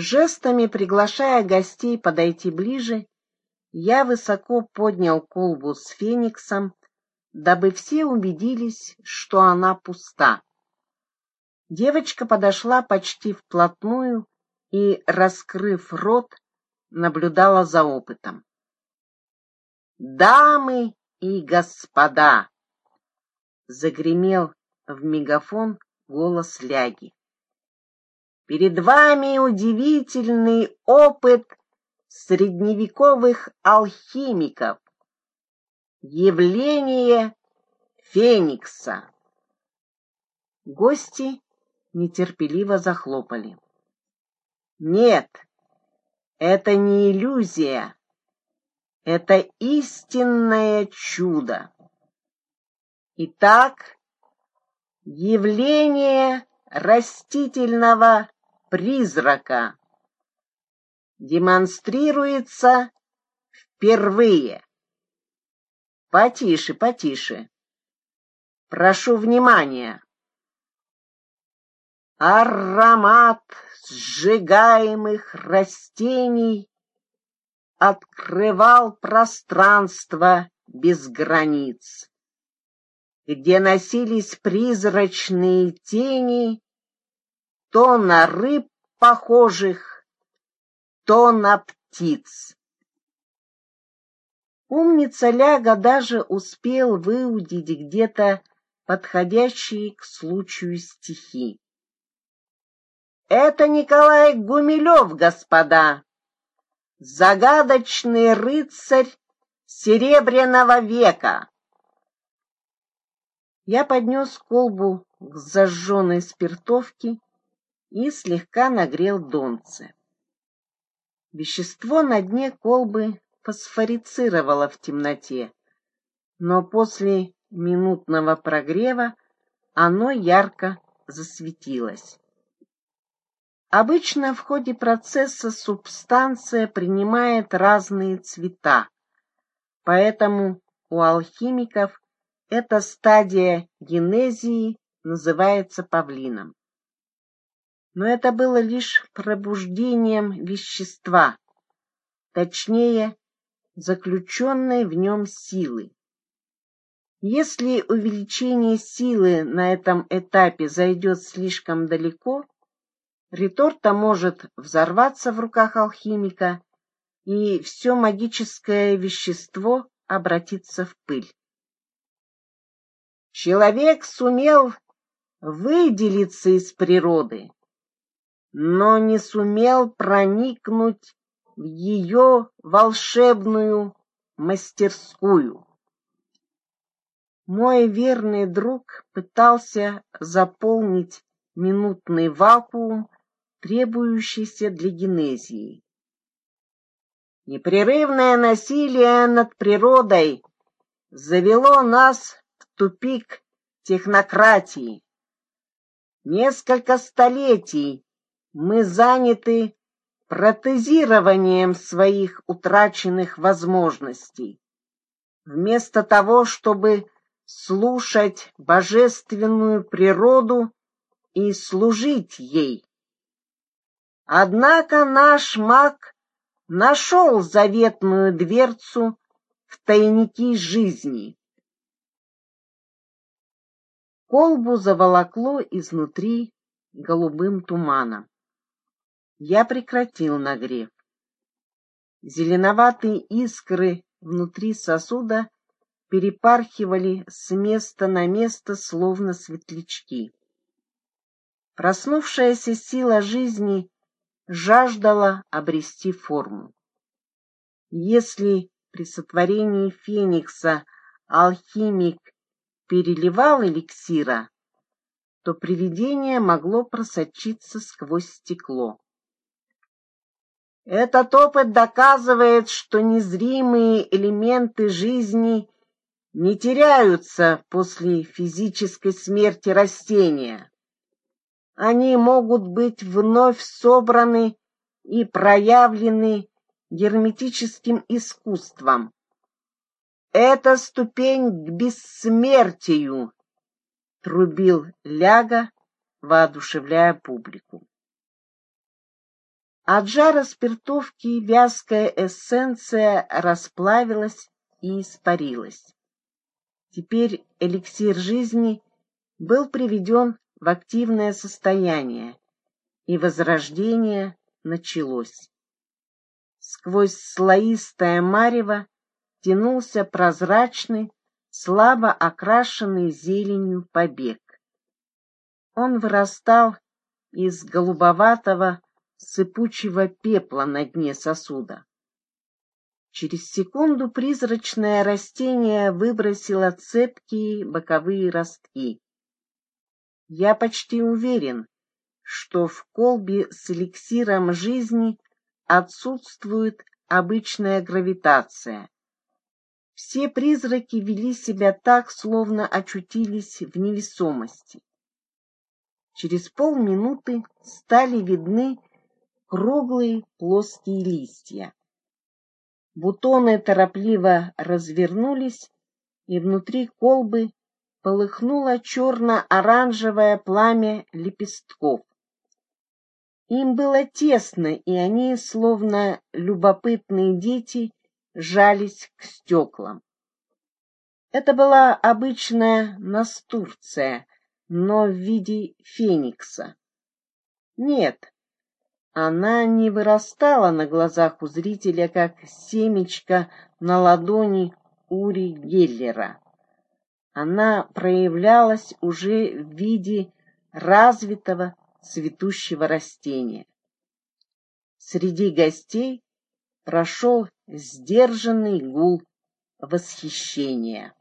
Жестами приглашая гостей подойти ближе, я высоко поднял колбу с фениксом, дабы все убедились, что она пуста. Девочка подошла почти вплотную и, раскрыв рот, наблюдала за опытом. «Дамы и господа!» — загремел в мегафон голос Ляги. «Перед вами удивительный опыт средневековых алхимиков. Явление Феникса». Гости нетерпеливо захлопали. Нет, это не иллюзия, это истинное чудо. Итак, явление растительного призрака демонстрируется впервые. Потише, потише. Прошу внимания. Аромат сжигаемых растений открывал пространство без границ, где носились призрачные тени то на рыб похожих, то на птиц. Умница Ляга даже успел выудить где-то подходящие к случаю стихи. Это Николай Гумилев, господа, загадочный рыцарь Серебряного века. Я поднес колбу к зажженной спиртовке и слегка нагрел донце. Вещество на дне колбы фосфорицировало в темноте, но после минутного прогрева оно ярко засветилось. Обычно в ходе процесса субстанция принимает разные цвета, поэтому у алхимиков эта стадия генезии называется павлином. Но это было лишь пробуждением вещества, точнее, заключенной в нем силы. Если увеличение силы на этом этапе зайдет слишком далеко, Реторта может взорваться в руках алхимика, и все магическое вещество обратится в пыль. Человек сумел выделиться из природы, но не сумел проникнуть в ее волшебную мастерскую. Мой верный друг пытался заполнить минутный вакуум требующийся для генезии. Непрерывное насилие над природой завело нас в тупик технократии. Несколько столетий мы заняты протезированием своих утраченных возможностей. Вместо того, чтобы слушать божественную природу и служить ей. Однако наш маг нашел заветную дверцу в тайники жизни. Колбу заволокло изнутри голубым туманом. Я прекратил нагрев. Зеленоватые искры внутри сосуда перепархивали с места на место, словно светлячки. Проснувшаяся сила жизни жаждала обрести форму. Если при сотворении феникса алхимик переливал эликсира, то привидение могло просочиться сквозь стекло. Этот опыт доказывает, что незримые элементы жизни не теряются после физической смерти растения они могут быть вновь собраны и проявлены герметическим искусством. Это ступень к бессмертию, трубил Ляга, воодушевляя публику. От жара спиртовки вязкая эссенция расплавилась и испарилась. Теперь эликсир жизни был приведен в активное состояние, и возрождение началось. Сквозь слоистое марево тянулся прозрачный, слабо окрашенный зеленью побег. Он вырастал из голубоватого сыпучего пепла на дне сосуда. Через секунду призрачное растение выбросило цепкие боковые ростки. Я почти уверен, что в колбе с эликсиром жизни отсутствует обычная гравитация. Все призраки вели себя так, словно очутились в невесомости. Через полминуты стали видны круглые плоские листья. Бутоны торопливо развернулись, и внутри колбы полыхнуло черно-оранжевое пламя лепестков. Им было тесно, и они, словно любопытные дети, жались к стеклам. Это была обычная настурция, но в виде феникса. Нет, она не вырастала на глазах у зрителя, как семечко на ладони Ури Геллера. Она проявлялась уже в виде развитого цветущего растения. Среди гостей прошел сдержанный гул восхищения.